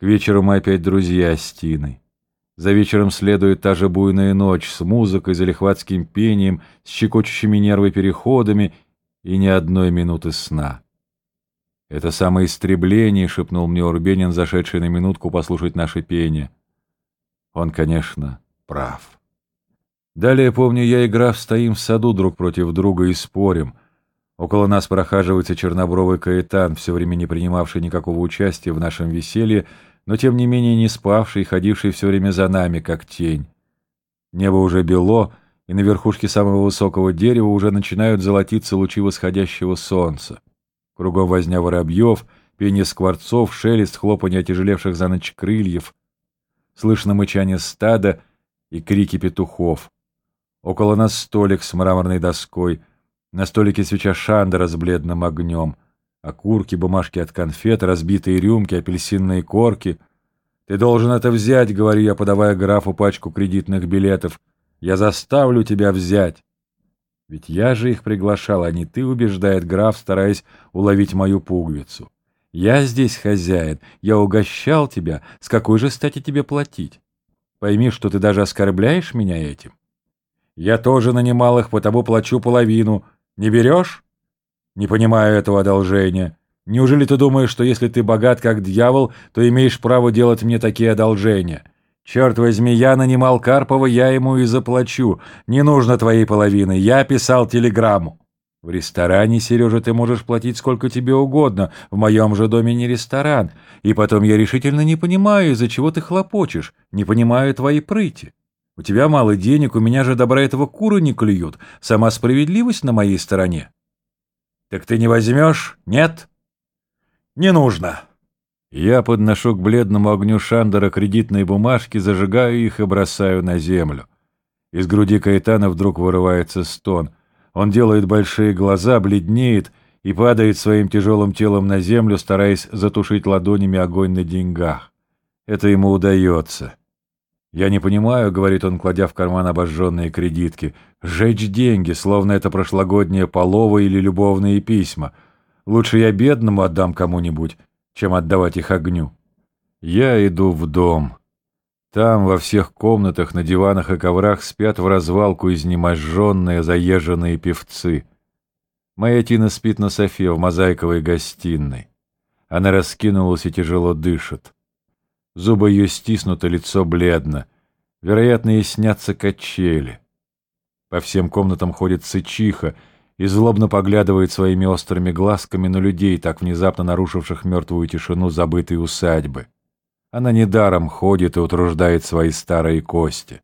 К вечеру мы опять друзья с Тиной. За вечером следует та же буйная ночь с музыкой, залихватским пением, с щекочущими нервы переходами и ни одной минуты сна. «Это самое истребление», — шепнул мне Урбенин, зашедший на минутку послушать наше пение. Он, конечно, прав. Далее, помню, я и граф стоим в саду друг против друга и спорим. Около нас прохаживается чернобровый каэтан, все время не принимавший никакого участия в нашем веселье, но тем не менее не спавший, ходивший все время за нами, как тень. Небо уже бело, и на верхушке самого высокого дерева уже начинают золотиться лучи восходящего солнца. Кругом возня воробьев, пение скворцов, шелест, хлопанье отяжелевших за ночь крыльев. Слышно мычание стада и крики петухов. Около нас столик с мраморной доской, на столике свеча шандера с бледным огнем — Окурки, бумажки от конфет, разбитые рюмки, апельсинные корки. «Ты должен это взять», — говорю я, подавая графу пачку кредитных билетов. «Я заставлю тебя взять». «Ведь я же их приглашал, а не ты», — убеждает граф, стараясь уловить мою пуговицу. «Я здесь хозяин, я угощал тебя, с какой же стати тебе платить? Пойми, что ты даже оскорбляешь меня этим. Я тоже нанимал их, потому плачу половину. Не берешь?» Не понимаю этого одолжения. Неужели ты думаешь, что если ты богат как дьявол, то имеешь право делать мне такие одолжения? Черт возьми, я нанимал Карпова, я ему и заплачу. Не нужно твоей половины, я писал телеграмму. В ресторане, Сережа, ты можешь платить сколько тебе угодно, в моем же доме не ресторан. И потом я решительно не понимаю, из-за чего ты хлопочешь, не понимаю твоей прыти. У тебя мало денег, у меня же добра этого куры не клюют, сама справедливость на моей стороне. «Так ты не возьмешь? Нет?» «Не нужно». Я подношу к бледному огню Шандера кредитные бумажки, зажигаю их и бросаю на землю. Из груди Каэтана вдруг вырывается стон. Он делает большие глаза, бледнеет и падает своим тяжелым телом на землю, стараясь затушить ладонями огонь на деньгах. Это ему удается. «Я не понимаю», — говорит он, кладя в карман обожженные кредитки, «жечь деньги, словно это прошлогодние половы или любовные письма. Лучше я бедному отдам кому-нибудь, чем отдавать их огню». Я иду в дом. Там во всех комнатах на диванах и коврах спят в развалку изнеможенные, заезженные певцы. Моя Тина спит на софе в мозаиковой гостиной. Она раскинулась и тяжело дышит. Зубы ее стиснуты, лицо бледно. Вероятно, ей снятся качели. По всем комнатам ходит сычиха и злобно поглядывает своими острыми глазками на людей, так внезапно нарушивших мертвую тишину забытой усадьбы. Она недаром ходит и утруждает свои старые кости.